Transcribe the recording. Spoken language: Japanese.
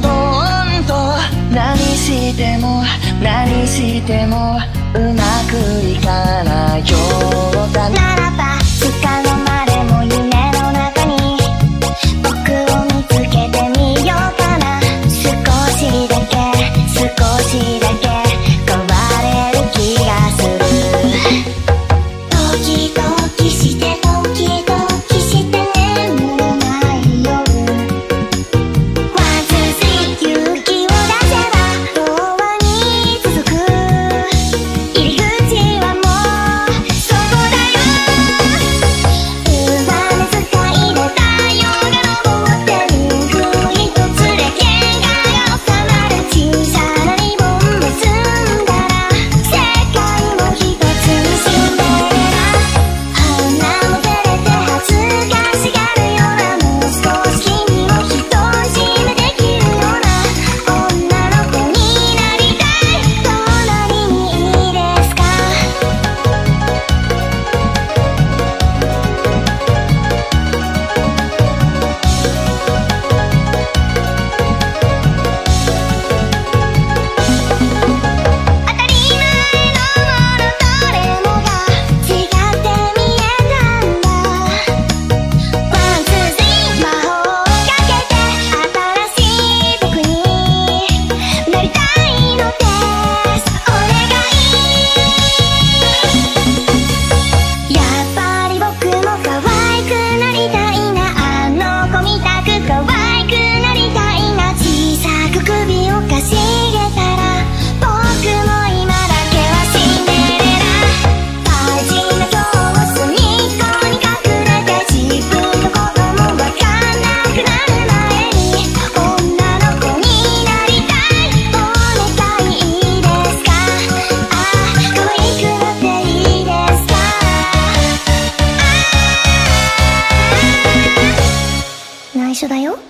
よどんと何しても何してもうまくいかないよ緒だよ。